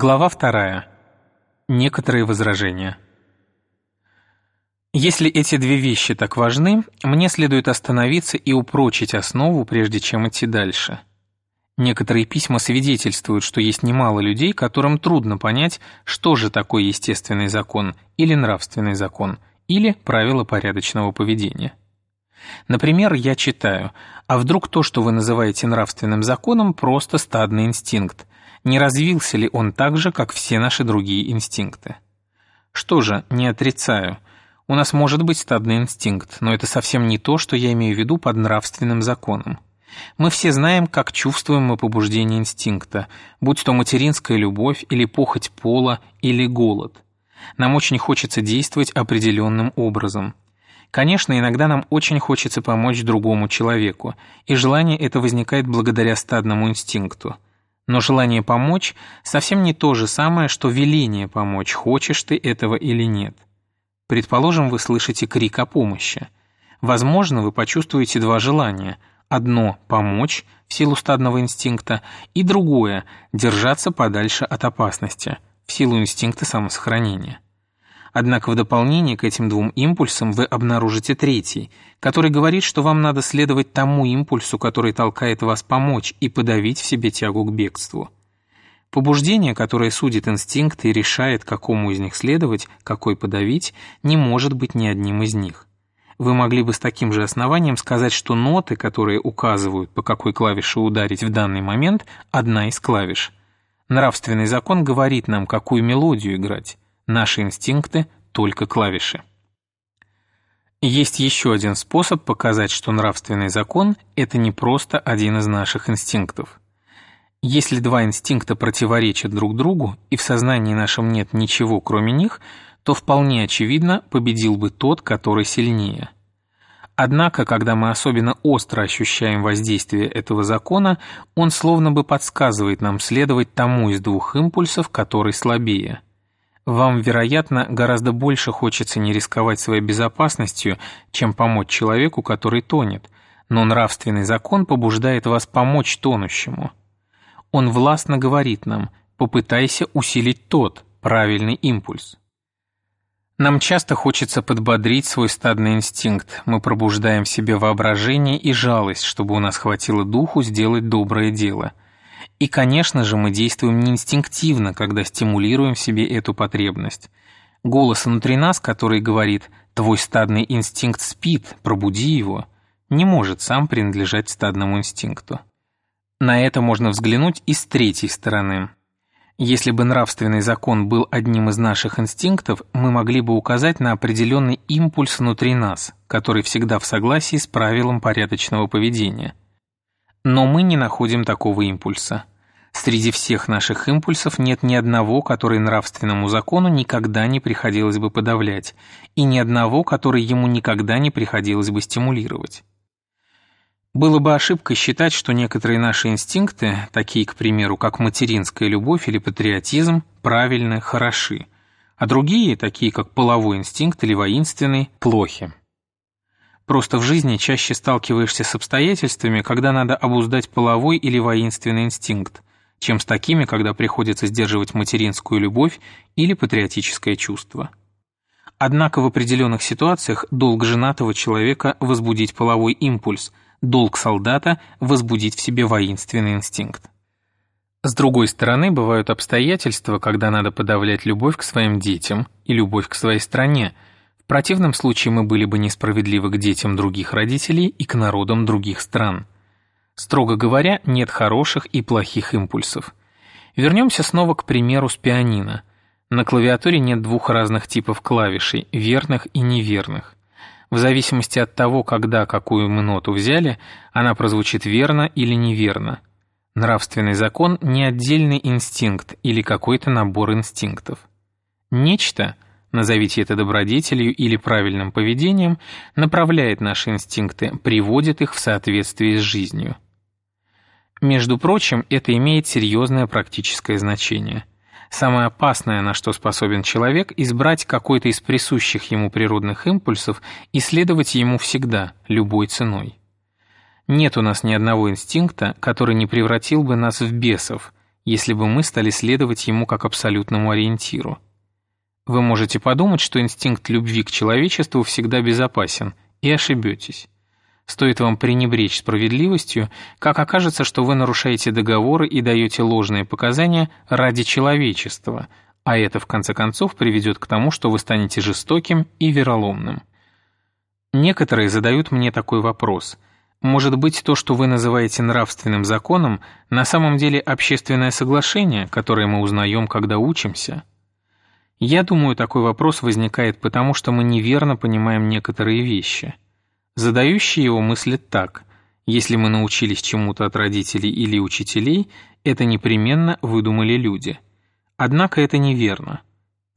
Глава вторая. Некоторые возражения. Если эти две вещи так важны, мне следует остановиться и упрочить основу, прежде чем идти дальше. Некоторые письма свидетельствуют, что есть немало людей, которым трудно понять, что же такое естественный закон или нравственный закон, или правила порядочного поведения. Например, я читаю, а вдруг то, что вы называете нравственным законом, просто стадный инстинкт, не развился ли он так же, как все наши другие инстинкты. Что же, не отрицаю. У нас может быть стадный инстинкт, но это совсем не то, что я имею в виду под нравственным законом. Мы все знаем, как чувствуем мы побуждение инстинкта, будь то материнская любовь или похоть пола или голод. Нам очень хочется действовать определенным образом. Конечно, иногда нам очень хочется помочь другому человеку, и желание это возникает благодаря стадному инстинкту – но желание помочь совсем не то же самое, что веление помочь, хочешь ты этого или нет. Предположим, вы слышите крик о помощи. Возможно, вы почувствуете два желания. Одно – помочь в силу стадного инстинкта, и другое – держаться подальше от опасности в силу инстинкта самосохранения. Однако в дополнение к этим двум импульсам вы обнаружите третий, который говорит, что вам надо следовать тому импульсу, который толкает вас помочь и подавить в себе тягу к бегству. Побуждение, которое судит инстинкты и решает, какому из них следовать, какой подавить, не может быть ни одним из них. Вы могли бы с таким же основанием сказать, что ноты, которые указывают, по какой клавише ударить в данный момент, одна из клавиш. Нравственный закон говорит нам, какую мелодию играть. Наши инстинкты — только клавиши. Есть еще один способ показать, что нравственный закон — это не просто один из наших инстинктов. Если два инстинкта противоречат друг другу, и в сознании нашем нет ничего кроме них, то вполне очевидно победил бы тот, который сильнее. Однако, когда мы особенно остро ощущаем воздействие этого закона, он словно бы подсказывает нам следовать тому из двух импульсов, который слабее – вам, вероятно, гораздо больше хочется не рисковать своей безопасностью, чем помочь человеку, который тонет, но нравственный закон побуждает вас помочь тонущему. Он властно говорит нам «попытайся усилить тот, правильный импульс». Нам часто хочется подбодрить свой стадный инстинкт, мы пробуждаем в себе воображение и жалость, чтобы у нас хватило духу сделать доброе дело – и, конечно же, мы действуем не инстинктивно, когда стимулируем в себе эту потребность. Голос внутри нас, который говорит «твой стадный инстинкт спит, пробуди его», не может сам принадлежать стадному инстинкту. На это можно взглянуть и с третьей стороны. Если бы нравственный закон был одним из наших инстинктов, мы могли бы указать на определенный импульс внутри нас, который всегда в согласии с правилом порядочного поведения – но мы не находим такого импульса. Среди всех наших импульсов нет ни одного, который нравственному закону никогда не приходилось бы подавлять, и ни одного, который ему никогда не приходилось бы стимулировать. Было бы ошибкой считать, что некоторые наши инстинкты, такие, к примеру, как материнская любовь или патриотизм, правильны, хороши, а другие, такие как половой инстинкт или воинственный, плохи. Просто в жизни чаще сталкиваешься с обстоятельствами, когда надо обуздать половой или воинственный инстинкт, чем с такими, когда приходится сдерживать материнскую любовь или патриотическое чувство. Однако в определенных ситуациях долг женатого человека – возбудить половой импульс, долг солдата – возбудить в себе воинственный инстинкт. С другой стороны, бывают обстоятельства, когда надо подавлять любовь к своим детям и любовь к своей стране – противном случае мы были бы несправедливы к детям других родителей и к народам других стран. Строго говоря, нет хороших и плохих импульсов. Вернемся снова к примеру с пианино. На клавиатуре нет двух разных типов клавишей, верных и неверных. В зависимости от того, когда какую мы ноту взяли, она прозвучит верно или неверно. Нравственный закон – не отдельный инстинкт или какой-то набор инстинктов. Нечто – назовите это добродетелью или правильным поведением, направляет наши инстинкты, приводит их в соответствие с жизнью. Между прочим, это имеет серьезное практическое значение. Самое опасное, на что способен человек, избрать какой-то из присущих ему природных импульсов и следовать ему всегда, любой ценой. Нет у нас ни одного инстинкта, который не превратил бы нас в бесов, если бы мы стали следовать ему как абсолютному ориентиру. Вы можете подумать, что инстинкт любви к человечеству всегда безопасен, и ошибетесь. Стоит вам пренебречь справедливостью, как окажется, что вы нарушаете договоры и даете ложные показания ради человечества, а это в конце концов приведет к тому, что вы станете жестоким и вероломным. Некоторые задают мне такой вопрос. Может быть, то, что вы называете нравственным законом, на самом деле общественное соглашение, которое мы узнаем, когда учимся? Я думаю, такой вопрос возникает потому, что мы неверно понимаем некоторые вещи – Задающий его мыслит так. Если мы научились чему-то от родителей или учителей, это непременно выдумали люди. Однако это неверно.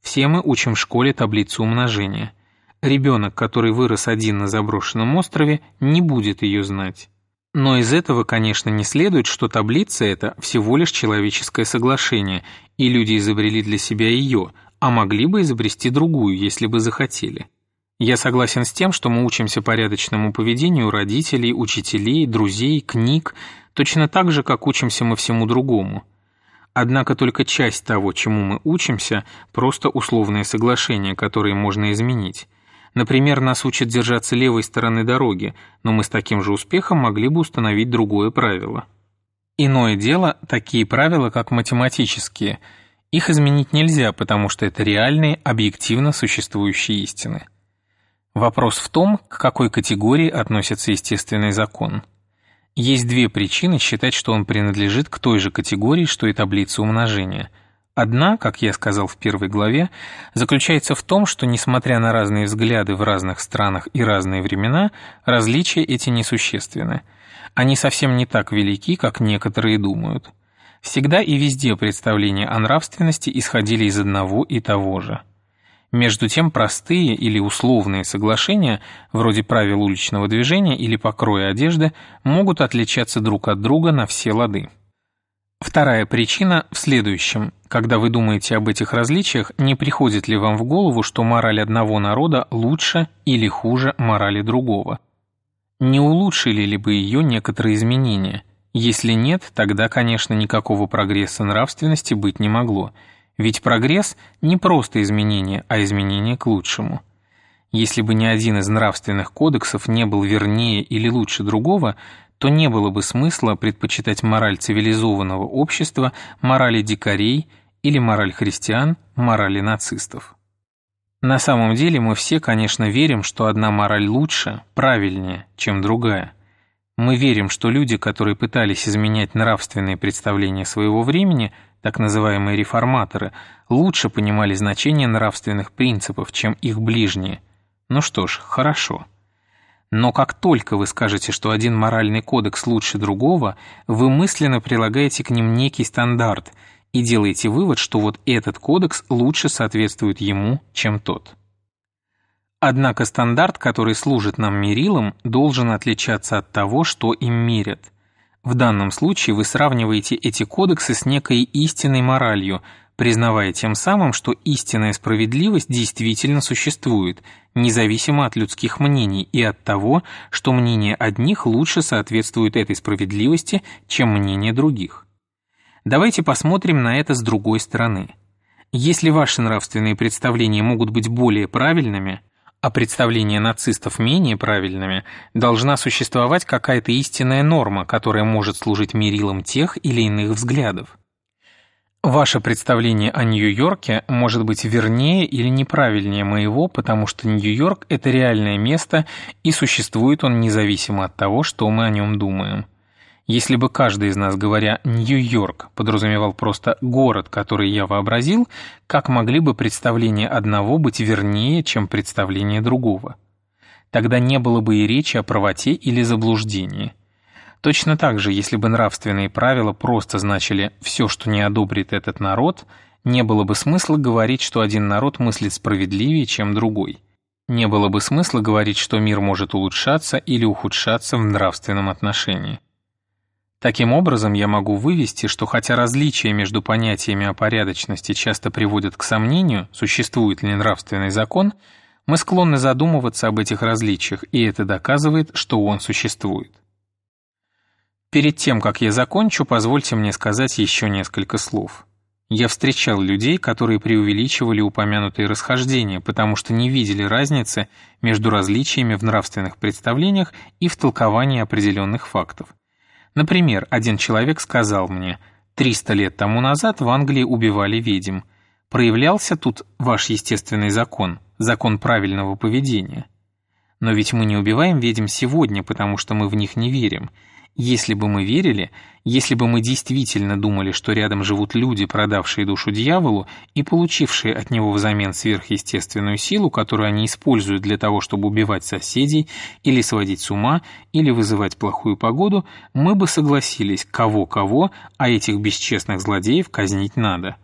Все мы учим в школе таблицу умножения. Ребенок, который вырос один на заброшенном острове, не будет ее знать. Но из этого, конечно, не следует, что таблица это всего лишь человеческое соглашение, и люди изобрели для себя ее, а могли бы изобрести другую, если бы захотели. Я согласен с тем, что мы учимся порядочному поведению родителей, учителей, друзей, книг, точно так же, как учимся мы всему другому. Однако только часть того, чему мы учимся, просто условные соглашения, которые можно изменить. Например, нас учат держаться левой стороны дороги, но мы с таким же успехом могли бы установить другое правило. Иное дело – такие правила, как математические. Их изменить нельзя, потому что это реальные, объективно существующие истины. Вопрос в том, к какой категории относится естественный закон. Есть две причины считать, что он принадлежит к той же категории, что и таблица умножения. Одна, как я сказал в первой главе, заключается в том, что, несмотря на разные взгляды в разных странах и разные времена, различия эти несущественны. Они совсем не так велики, как некоторые думают. Всегда и везде представления о нравственности исходили из одного и того же – между тем простые или условные соглашения, вроде правил уличного движения или покроя одежды, могут отличаться друг от друга на все лады. Вторая причина в следующем. Когда вы думаете об этих различиях, не приходит ли вам в голову, что мораль одного народа лучше или хуже морали другого? Не улучшили ли бы ее некоторые изменения? Если нет, тогда, конечно, никакого прогресса нравственности быть не могло – ведь прогресс – не просто изменение, а изменение к лучшему. Если бы ни один из нравственных кодексов не был вернее или лучше другого, то не было бы смысла предпочитать мораль цивилизованного общества морали дикарей или мораль христиан морали нацистов. На самом деле мы все, конечно, верим, что одна мораль лучше, правильнее, чем другая. Мы верим, что люди, которые пытались изменять нравственные представления своего времени – так называемые реформаторы, лучше понимали значение нравственных принципов, чем их ближние. Ну что ж, хорошо. Но как только вы скажете, что один моральный кодекс лучше другого, вы мысленно прилагаете к ним некий стандарт и делаете вывод, что вот этот кодекс лучше соответствует ему, чем тот. Однако стандарт, который служит нам мерилом, должен отличаться от того, что им мерят. В данном случае вы сравниваете эти кодексы с некой истинной моралью, признавая тем самым, что истинная справедливость действительно существует, независимо от людских мнений и от того, что мнение одних лучше соответствует этой справедливости, чем мнение других. Давайте посмотрим на это с другой стороны. Если ваши нравственные представления могут быть более правильными, а представления нацистов менее правильными, должна существовать какая-то истинная норма, которая может служить мерилом тех или иных взглядов. Ваше представление о Нью-Йорке может быть вернее или неправильнее моего, потому что Нью-Йорк – это реальное место, и существует он независимо от того, что мы о нем думаем. Если бы каждый из нас, говоря «Нью-Йорк», подразумевал просто город, который я вообразил, как могли бы представления одного быть вернее, чем представления другого? Тогда не было бы и речи о правоте или заблуждении. Точно так же, если бы нравственные правила просто значили «все, что не одобрит этот народ», не было бы смысла говорить, что один народ мыслит справедливее, чем другой. Не было бы смысла говорить, что мир может улучшаться или ухудшаться в нравственном отношении. Таким образом, я могу вывести, что хотя различия между понятиями о порядочности часто приводят к сомнению, существует ли нравственный закон, мы склонны задумываться об этих различиях, и это доказывает, что он существует. Перед тем, как я закончу, позвольте мне сказать еще несколько слов. Я встречал людей, которые преувеличивали упомянутые расхождения, потому что не видели разницы между различиями в нравственных представлениях и в толковании определенных фактов. Например, один человек сказал мне, «300 лет тому назад в Англии убивали ведьм. Проявлялся тут ваш естественный закон, закон правильного поведения. Но ведь мы не убиваем ведьм сегодня, потому что мы в них не верим». Если бы мы верили, если бы мы действительно думали, что рядом живут люди, продавшие душу дьяволу и получившие от него взамен сверхъестественную силу, которую они используют для того, чтобы убивать соседей, или сводить с ума, или вызывать плохую погоду, мы бы согласились, кого-кого, а этих бесчестных злодеев казнить надо.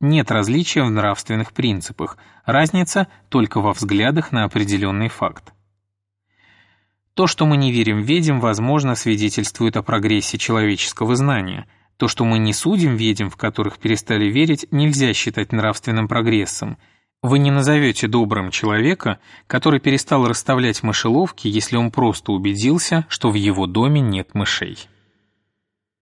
Нет различия в нравственных принципах, разница только во взглядах на определенный факт. То, что мы не верим ведьм, возможно, свидетельствует о прогрессе человеческого знания. То, что мы не судим ведьм, в которых перестали верить, нельзя считать нравственным прогрессом. Вы не назовете добрым человека, который перестал расставлять мышеловки, если он просто убедился, что в его доме нет мышей.